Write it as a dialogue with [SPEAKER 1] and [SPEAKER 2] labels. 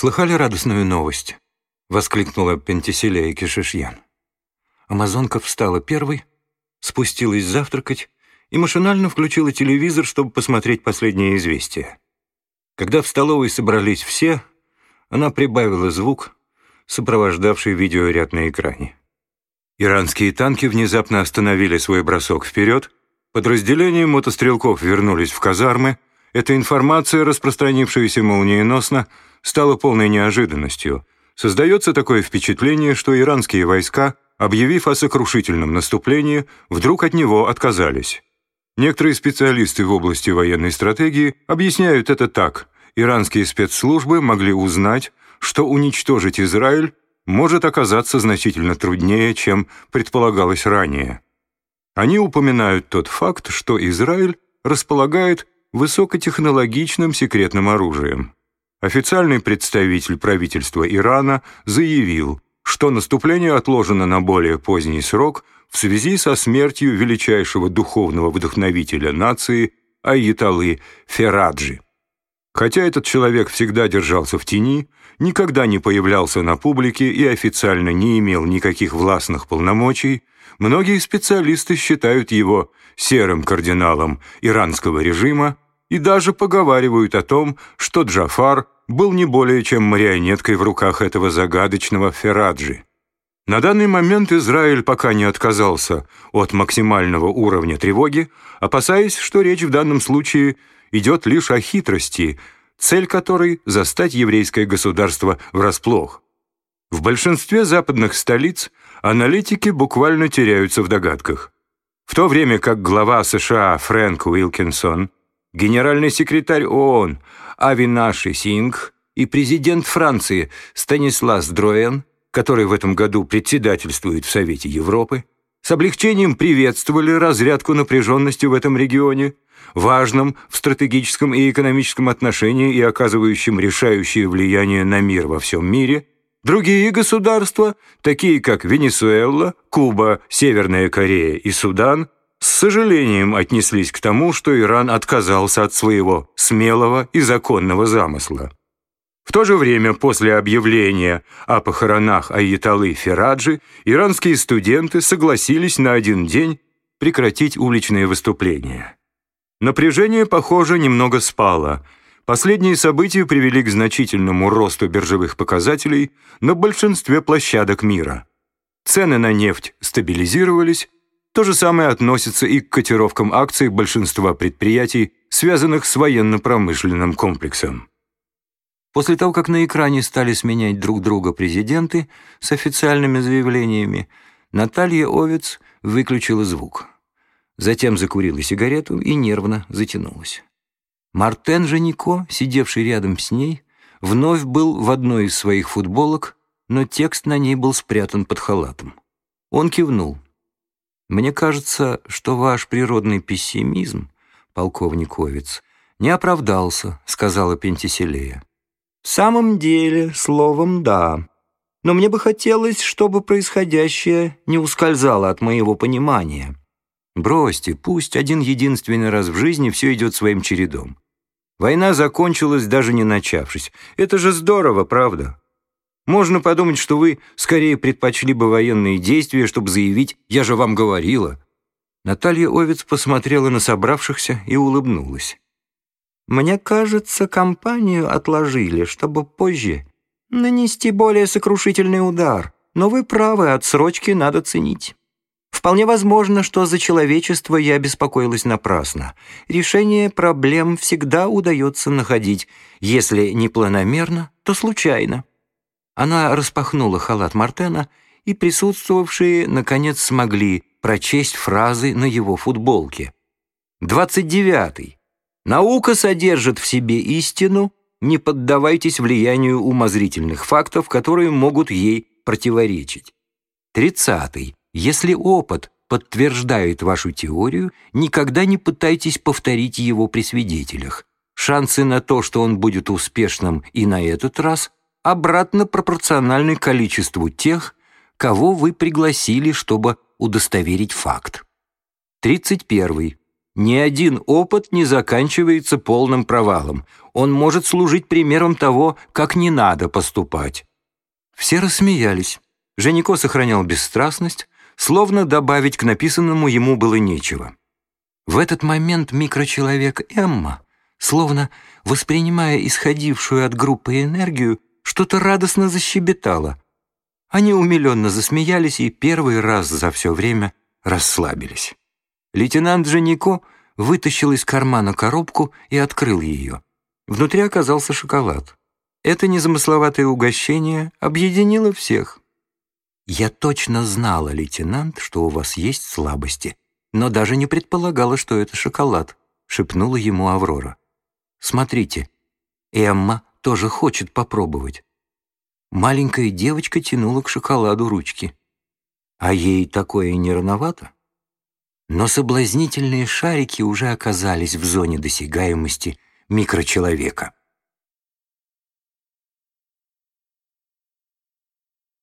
[SPEAKER 1] «Слыхали радостную новость?» — воскликнула Пентиселия Кишишьян. Амазонка встала первой, спустилась завтракать и машинально включила телевизор, чтобы посмотреть последнее известие. Когда в столовой собрались все, она прибавила звук, сопровождавший видеоряд на экране. Иранские танки внезапно остановили свой бросок вперед, подразделения мотострелков вернулись в казармы, эта информация, распространившаяся молниеносно, стала полной неожиданностью. Создается такое впечатление, что иранские войска, объявив о сокрушительном наступлении, вдруг от него отказались. Некоторые специалисты в области военной стратегии объясняют это так. Иранские спецслужбы могли узнать, что уничтожить Израиль может оказаться значительно труднее, чем предполагалось ранее. Они упоминают тот факт, что Израиль располагает высокотехнологичным секретным оружием. Официальный представитель правительства Ирана заявил, что наступление отложено на более поздний срок в связи со смертью величайшего духовного вдохновителя нации Айяталы Фераджи. Хотя этот человек всегда держался в тени, никогда не появлялся на публике и официально не имел никаких властных полномочий, многие специалисты считают его серым кардиналом иранского режима и даже поговаривают о том, что Джафар был не более чем марионеткой в руках этого загадочного Фераджи. На данный момент Израиль пока не отказался от максимального уровня тревоги, опасаясь, что речь в данном случае идет лишь о хитрости, цель которой — застать еврейское государство врасплох. В большинстве западных столиц аналитики буквально теряются в догадках. В то время как глава США Фрэнк Уилкинсон, генеральный секретарь ООН Авинаши Сингх и президент Франции Станислав Дроен, который в этом году председательствует в Совете Европы, с облегчением приветствовали разрядку напряженности в этом регионе, важном в стратегическом и экономическом отношении и оказывающем решающее влияние на мир во всем мире, другие государства, такие как Венесуэла, Куба, Северная Корея и Судан, с сожалением отнеслись к тому, что Иран отказался от своего смелого и законного замысла. В то же время, после объявления о похоронах Аятолы Фераджи, иранские студенты согласились на один день прекратить уличные выступления. Напряжение, похоже, немного спало. Последние события привели к значительному росту биржевых показателей на большинстве площадок мира. Цены на нефть стабилизировались, то же самое относится и к котировкам акций большинства предприятий, связанных с военно-промышленным комплексом. После того, как на экране стали сменять друг друга президенты с официальными заявлениями, Наталья Овец выключила звук. Затем закурила сигарету и нервно затянулась. Мартен Женико, сидевший рядом с ней, вновь был в одной из своих футболок, но текст на ней был спрятан под халатом. Он кивнул. «Мне кажется, что ваш природный пессимизм, полковник Овец, не оправдался», — сказала Пентиселея.
[SPEAKER 2] В самом деле, словом «да». Но мне бы хотелось, чтобы происходящее не ускользало от моего понимания.
[SPEAKER 1] Бросьте, пусть один единственный раз в жизни все идет своим чередом. Война закончилась, даже не начавшись. Это же здорово, правда? Можно подумать, что вы скорее предпочли бы военные действия, чтобы заявить «я же вам говорила». Наталья Овец посмотрела на собравшихся и улыбнулась.
[SPEAKER 2] Мне кажется, кампанию отложили, чтобы позже нанести более сокрушительный удар. Но вы правы, отсрочки надо ценить. Вполне возможно, что за человечество я беспокоилась напрасно. Решение проблем всегда удается находить, если не планомерно, то случайно. Она распахнула халат Мартена, и присутствовавшие, наконец, смогли прочесть фразы на его футболке. «Двадцать девятый. Наука содержит в себе истину, не поддавайтесь влиянию умозрительных фактов, которые могут ей противоречить. Тридцатый. Если опыт подтверждает вашу теорию, никогда не пытайтесь повторить его при свидетелях. Шансы на то, что он будет успешным и на этот раз, обратно пропорциональны количеству тех, кого вы пригласили, чтобы удостоверить факт. Тридцать первый.
[SPEAKER 1] Ни один опыт не заканчивается полным провалом. Он может служить примером того, как не надо поступать. Все рассмеялись. Женико сохранял бесстрастность, словно добавить к написанному ему было нечего. В этот момент микрочеловек Эмма, словно воспринимая исходившую от группы энергию, что-то радостно защебетала. Они умиленно засмеялись и первый раз за все время расслабились. Лейтенант Женико вытащил из кармана коробку и открыл ее. Внутри оказался шоколад. Это незамысловатое угощение объединило всех. «Я точно знала, лейтенант, что у вас есть слабости, но даже не предполагала, что это шоколад», — шепнула ему Аврора. «Смотрите, Эмма тоже хочет попробовать». Маленькая девочка тянула к шоколаду ручки. А ей такое не рановато? Но соблазнительные шарики уже оказались в зоне досягаемости микрочеловека.